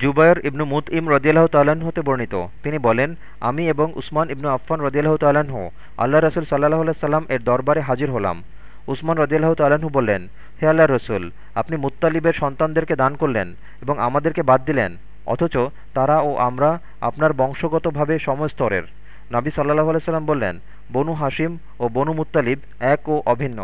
জুবায়র ইবনু মুত ইম রদিয়াল্লাহ তাল্লাহ্ন হতে বর্ণিত। তিনি বলেন, আমি এবং উসমান ইবনু আফফান রদিয়াল্লাহ তাল্লাহ্ন আল্লাহ রসুল সাল্লাহ সাল্লাম এর দরবারে হাজির হলাম। উসমান রদিয়াল্লাহ তাল্লাহ্ন বললেন, হে আল্লাহ রসুল, আপনি মুত্তালিবের সন্তানদেরকে দান করলেন এবং আমাদেরকে বাদ দিলেন, অথচ তারা ও আমরা আপনার বংশগতভাবে সমস্তরের। নাবি সাল্লাহ আলাইসাল্লাম বললেন, বনু হাসিম ও বনু মুত্তালিব এক ও অভিন্ন।